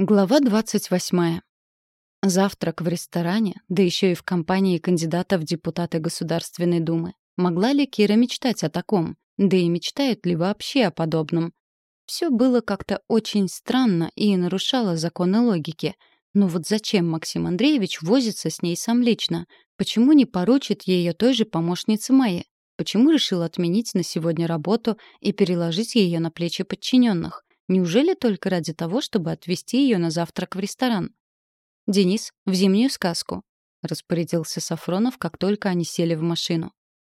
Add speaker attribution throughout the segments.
Speaker 1: Глава 28. Завтрак в ресторане, да еще и в компании кандидата в депутаты Государственной Думы. Могла ли Кира мечтать о таком? Да и мечтает ли вообще о подобном? Все было как-то очень странно и нарушало законы логики. Но вот зачем Максим Андреевич возится с ней сам лично? Почему не поручит ее той же помощнице Майе? Почему решил отменить на сегодня работу и переложить ее на плечи подчиненных? Неужели только ради того, чтобы отвезти ее на завтрак в ресторан? «Денис, в зимнюю сказку», — распорядился Сафронов, как только они сели в машину.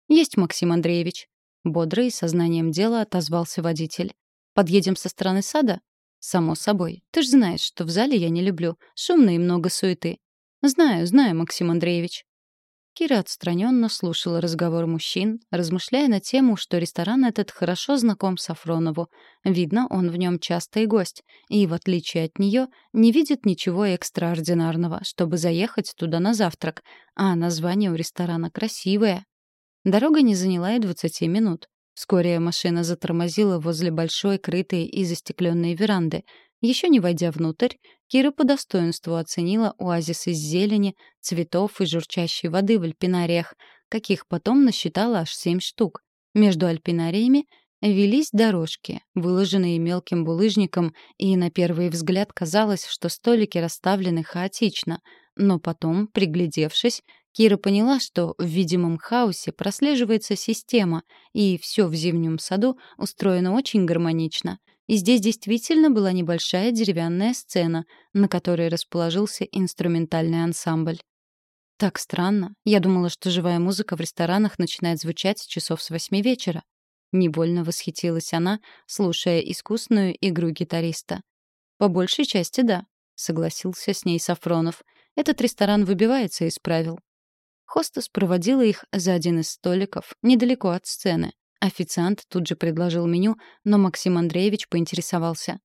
Speaker 1: «Есть, Максим Андреевич». Бодро и сознанием дела отозвался водитель. «Подъедем со стороны сада?» «Само собой. Ты ж знаешь, что в зале я не люблю. Шумно и много суеты». «Знаю, знаю, Максим Андреевич», Кира отстраненно слушала разговор мужчин, размышляя на тему, что ресторан этот хорошо знаком Сафронову. Видно, он в нем частый гость, и, в отличие от нее, не видит ничего экстраординарного, чтобы заехать туда на завтрак, а название у ресторана красивое. Дорога не заняла и 20 минут. Вскоре машина затормозила возле большой, крытой и застекленной веранды — еще не войдя внутрь, Кира по достоинству оценила оазис из зелени, цветов и журчащей воды в альпинариях, каких потом насчитала аж семь штук. Между альпинариями велись дорожки, выложенные мелким булыжником, и на первый взгляд казалось, что столики расставлены хаотично. Но потом, приглядевшись, Кира поняла, что в видимом хаосе прослеживается система, и все в зимнем саду устроено очень гармонично — и здесь действительно была небольшая деревянная сцена, на которой расположился инструментальный ансамбль. Так странно. Я думала, что живая музыка в ресторанах начинает звучать с часов с восьми вечера. Невольно восхитилась она, слушая искусную игру гитариста. «По большей части, да», — согласился с ней Сафронов. «Этот ресторан выбивается из правил». Хостес проводила их за один из столиков, недалеко от сцены. Официант тут же предложил меню, но Максим Андреевич поинтересовался.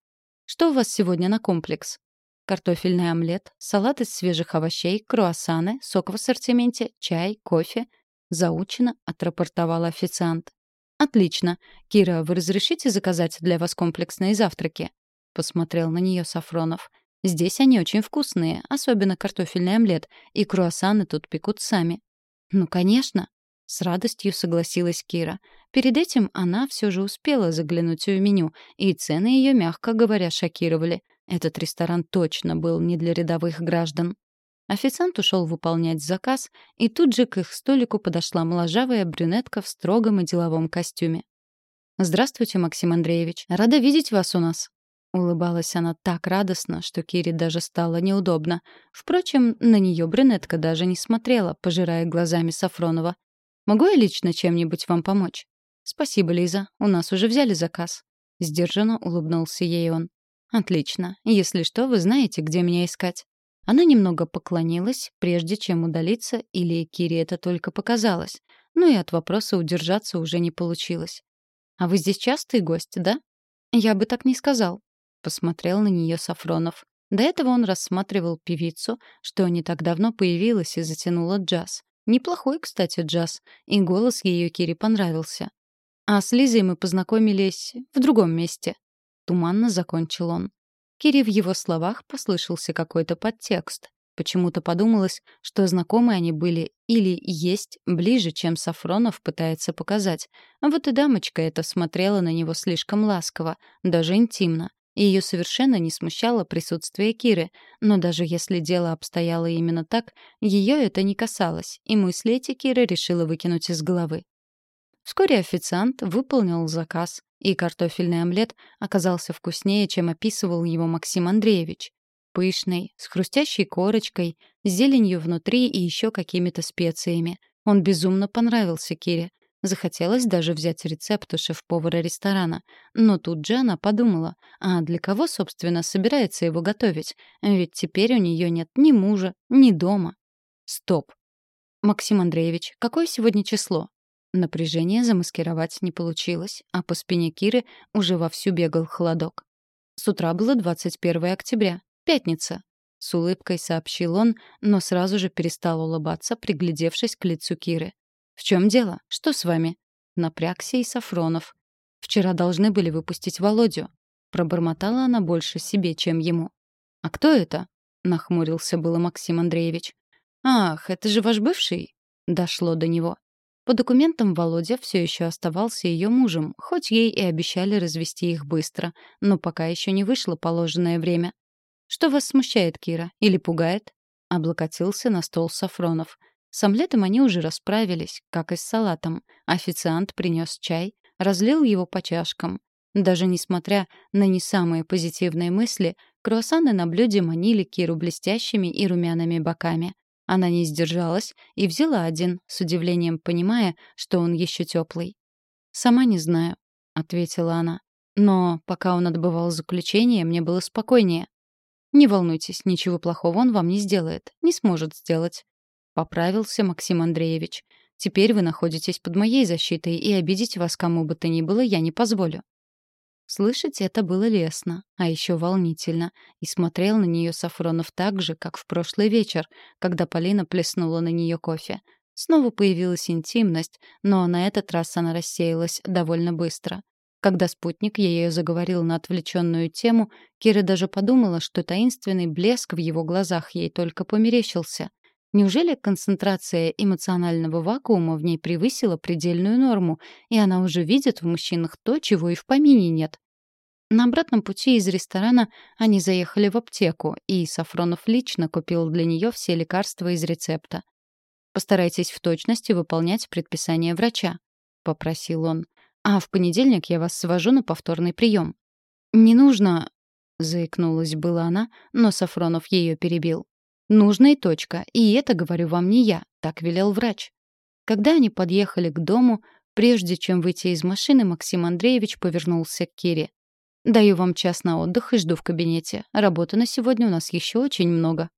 Speaker 1: «Что у вас сегодня на комплекс?» Картофельный омлет, салат из свежих овощей, круассаны, сок в ассортименте, чай, кофе. Заучено отрапортовал официант. «Отлично. Кира, вы разрешите заказать для вас комплексные завтраки?» Посмотрел на нее Сафронов. «Здесь они очень вкусные, особенно картофельный омлет, и круассаны тут пекут сами». «Ну, конечно», — с радостью согласилась Кира. Перед этим она все же успела заглянуть в меню, и цены ее, мягко говоря, шокировали. Этот ресторан точно был не для рядовых граждан. Официант ушел выполнять заказ, и тут же к их столику подошла моложавая брюнетка в строгом и деловом костюме. «Здравствуйте, Максим Андреевич. Рада видеть вас у нас». Улыбалась она так радостно, что Кире даже стало неудобно. Впрочем, на нее брюнетка даже не смотрела, пожирая глазами Сафронова. Могу я лично чем-нибудь вам помочь? Спасибо, Лиза. У нас уже взяли заказ. Сдержанно улыбнулся ей он. Отлично. Если что, вы знаете, где меня искать. Она немного поклонилась, прежде чем удалиться, или Кире это только показалось. Ну и от вопроса удержаться уже не получилось. «А вы здесь частый гость, да?» «Я бы так не сказал», — посмотрел на нее Сафронов. До этого он рассматривал певицу, что не так давно появилась и затянула джаз. Неплохой, кстати, джаз, и голос ее Кире понравился. А с Лизой мы познакомились в другом месте. Туманно закончил он. Кире в его словах послышался какой-то подтекст. Почему-то подумалось, что знакомы они были или есть ближе, чем Сафронов пытается показать. А вот и дамочка эта смотрела на него слишком ласково, даже интимно. Ее совершенно не смущало присутствие Киры, но даже если дело обстояло именно так, ее это не касалось, и мысли эти Кира решила выкинуть из головы. Вскоре официант выполнил заказ, и картофельный омлет оказался вкуснее, чем описывал его Максим Андреевич. Пышный, с хрустящей корочкой, с зеленью внутри и еще какими-то специями. Он безумно понравился Кире — Захотелось даже взять рецепт у шеф-повара ресторана. Но тут же она подумала, а для кого, собственно, собирается его готовить? Ведь теперь у нее нет ни мужа, ни дома. Стоп. Максим Андреевич, какое сегодня число? Напряжение замаскировать не получилось, а по спине Киры уже вовсю бегал холодок. С утра было 21 октября, пятница. С улыбкой сообщил он, но сразу же перестал улыбаться, приглядевшись к лицу Киры. «В чем дело? Что с вами?» Напрягся и Сафронов. «Вчера должны были выпустить Володю». Пробормотала она больше себе, чем ему. «А кто это?» — нахмурился было Максим Андреевич. «Ах, это же ваш бывший?» — дошло до него. По документам Володя все еще оставался ее мужем, хоть ей и обещали развести их быстро, но пока еще не вышло положенное время. «Что вас смущает, Кира? Или пугает?» — облокотился на стол Сафронов. С омлетом они уже расправились, как и с салатом. Официант принес чай, разлил его по чашкам. Даже несмотря на не самые позитивные мысли, круассаны на блюде манили Киру блестящими и румяными боками. Она не сдержалась и взяла один, с удивлением понимая, что он еще теплый. «Сама не знаю», — ответила она. «Но пока он отбывал заключение, мне было спокойнее». «Не волнуйтесь, ничего плохого он вам не сделает, не сможет сделать», — поправился Максим Андреевич. «Теперь вы находитесь под моей защитой, и обидеть вас кому бы то ни было я не позволю». Слышать это было лестно, а еще волнительно, и смотрел на нее Сафронов так же, как в прошлый вечер, когда Полина плеснула на нее кофе. Снова появилась интимность, но на этот раз она рассеялась довольно быстро. Когда спутник ее заговорил на отвлеченную тему, Кира даже подумала, что таинственный блеск в его глазах ей только померещился. Неужели концентрация эмоционального вакуума в ней превысила предельную норму, и она уже видит в мужчинах то, чего и в помине нет? На обратном пути из ресторана они заехали в аптеку, и Сафронов лично купил для нее все лекарства из рецепта. «Постарайтесь в точности выполнять предписание врача», — попросил он. «А в понедельник я вас свожу на повторный прием». «Не нужно...» — заикнулась была она, но Сафронов ее перебил. Нужная точка, и это говорю вам не я, так велел врач. Когда они подъехали к дому, прежде чем выйти из машины, Максим Андреевич повернулся к Кире. «Даю вам час на отдых и жду в кабинете. Работы на сегодня у нас еще очень много».